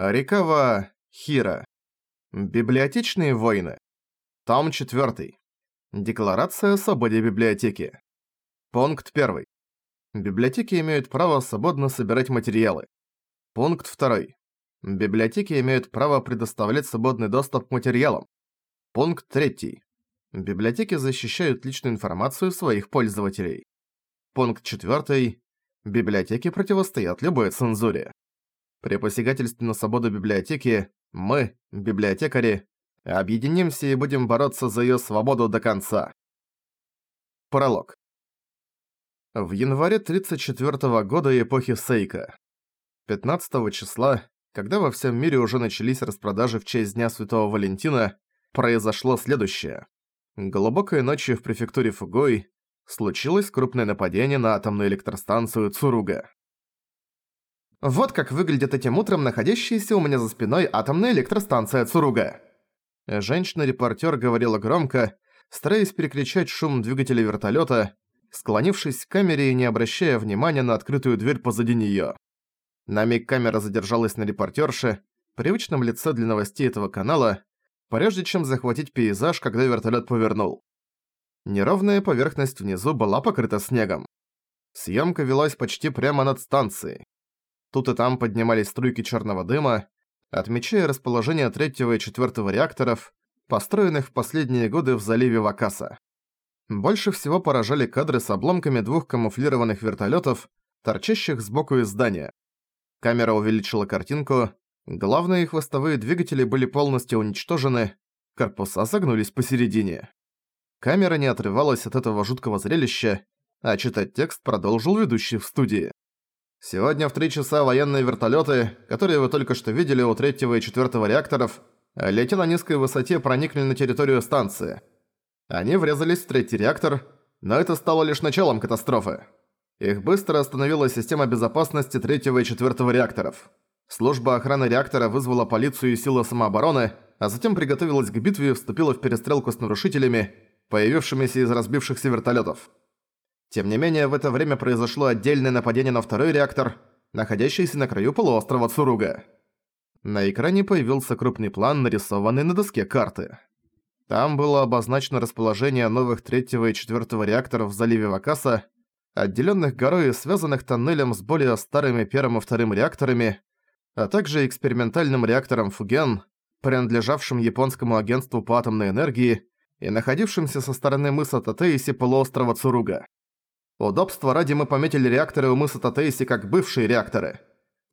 Рикава Хира. Библиотечные войны. Том 4. Декларация о свободе библиотеки. Пункт 1. Библиотеки имеют право свободно собирать материалы. Пункт 2. Библиотеки имеют право предоставлять свободный доступ к материалам. Пункт 3. Библиотеки защищают личную информацию своих пользователей. Пункт 4. Библиотеки противостоят любой цензуре. При посягательстве на свободу библиотеки мы, библиотекари, объединимся и будем бороться за её свободу до конца. Пролог. В январе 34 -го года эпохи Сейка. 15 числа, когда во всем мире уже начались распродажи в честь Дня Святого Валентина, произошло следующее. Глубокой ночью в префектуре Фугой случилось крупное нападение на атомную электростанцию Цуруга. Вот как выглядит этим утром находящаяся у меня за спиной атомная электростанция Цуруга. Женщина-репортер говорила громко, стараясь перекричать шум двигателя вертолета, склонившись к камере и не обращая внимания на открытую дверь позади нее. На миг камера задержалась на репортерше, привычном лице для новостей этого канала, прежде чем захватить пейзаж, когда вертолет повернул. Неровная поверхность внизу была покрыта снегом. Съемка велась почти прямо над станцией. Тут и там поднимались струйки черного дыма, отмечая расположение третьего и четвертого реакторов, построенных в последние годы в заливе Вакаса. Больше всего поражали кадры с обломками двух камуфлированных вертолетов, торчащих сбоку из здания. Камера увеличила картинку, главные хвостовые двигатели были полностью уничтожены, корпуса загнулись посередине. Камера не отрывалась от этого жуткого зрелища, а читать текст продолжил ведущий в студии. Сегодня в три часа военные вертолеты, которые вы только что видели у третьего и четвертого реакторов, летя на низкой высоте проникли на территорию станции. Они врезались в третий реактор, но это стало лишь началом катастрофы. Их быстро остановила система безопасности третьего и четвертого реакторов. Служба охраны реактора вызвала полицию и силы самообороны, а затем приготовилась к битве и вступила в перестрелку с нарушителями, появившимися из разбившихся вертолетов. Тем не менее, в это время произошло отдельное нападение на второй реактор, находящийся на краю полуострова Цуруга. На экране появился крупный план, нарисованный на доске карты. Там было обозначено расположение новых третьего и четвертого реакторов в заливе Вакаса, отделенных горой и связанных тоннелем с более старыми первым и вторым реакторами, а также экспериментальным реактором Фуген, принадлежавшим японскому агентству по атомной энергии и находившимся со стороны мыса Татеиси полуострова Цуруга. Удобства ради мы пометили реакторы у мыса Татейси как бывшие реакторы.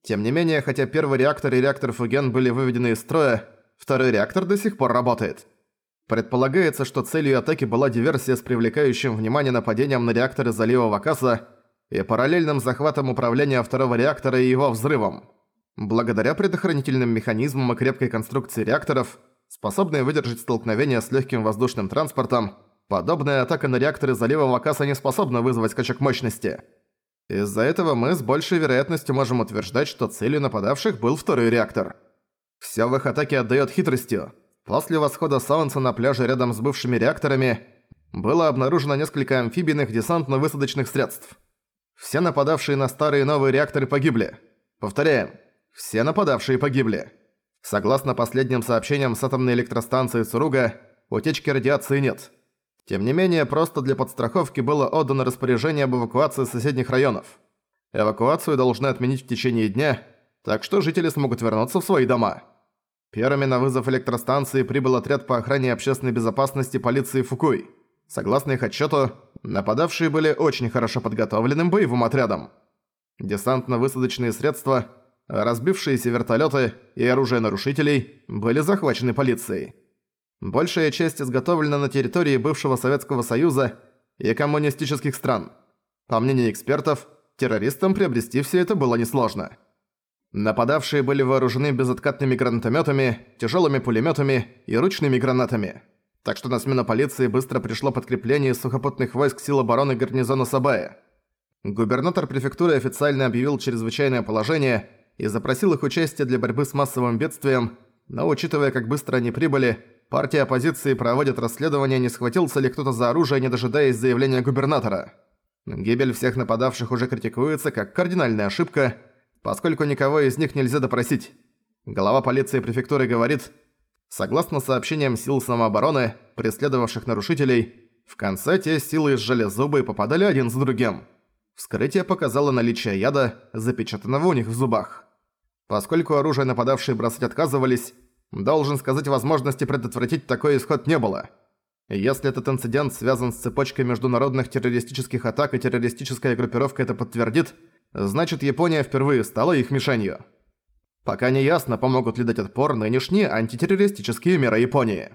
Тем не менее, хотя первый реактор и реактор Фуген были выведены из строя, второй реактор до сих пор работает. Предполагается, что целью атаки была диверсия с привлекающим внимание нападением на реакторы залива Вакаса и параллельным захватом управления второго реактора и его взрывом. Благодаря предохранительным механизмам и крепкой конструкции реакторов, способные выдержать столкновение с легким воздушным транспортом, Подобная атака на реакторы залива Вакаса не способна вызвать скачок мощности. Из-за этого мы с большей вероятностью можем утверждать, что целью нападавших был второй реактор. Всё в их атаке отдаёт хитростью. После восхода солнца на пляже рядом с бывшими реакторами было обнаружено несколько амфибийных десантно-высадочных средств. Все нападавшие на старые и новые реакторы погибли. Повторяем, все нападавшие погибли. Согласно последним сообщениям с атомной электростанции Цуруга, утечки радиации нет. Тем не менее, просто для подстраховки было отдано распоряжение об эвакуации соседних районов. Эвакуацию должны отменить в течение дня, так что жители смогут вернуться в свои дома. Первыми на вызов электростанции прибыл отряд по охране общественной безопасности полиции Фукуй. Согласно их отчету, нападавшие были очень хорошо подготовленным боевым отрядом. Десантно-высадочные средства, разбившиеся вертолеты и оружие нарушителей были захвачены полицией. Большая часть изготовлена на территории бывшего Советского Союза и коммунистических стран. По мнению экспертов, террористам приобрести все это было несложно. Нападавшие были вооружены безоткатными гранатометами, тяжелыми пулеметами и ручными гранатами. Так что на смену полиции быстро пришло подкрепление сухопутных войск сил обороны гарнизона Сабая. Губернатор префектуры официально объявил чрезвычайное положение и запросил их участие для борьбы с массовым бедствием, но учитывая, как быстро они прибыли, партия оппозиции проводит расследование, не схватился ли кто-то за оружие, не дожидаясь заявления губернатора. Гибель всех нападавших уже критикуется как кардинальная ошибка, поскольку никого из них нельзя допросить. Глава полиции префектуры говорит, согласно сообщениям сил самообороны, преследовавших нарушителей, в конце те силы сжали зубы и попадали один за другим. Вскрытие показало наличие яда, запечатанного у них в зубах. Поскольку оружие нападавшие бросать отказывались, должен сказать, возможности предотвратить такой исход не было. Если этот инцидент связан с цепочкой международных террористических атак и террористическая группировка это подтвердит, значит Япония впервые стала их мишенью. Пока не ясно, помогут ли дать отпор нынешние антитеррористические меры Японии.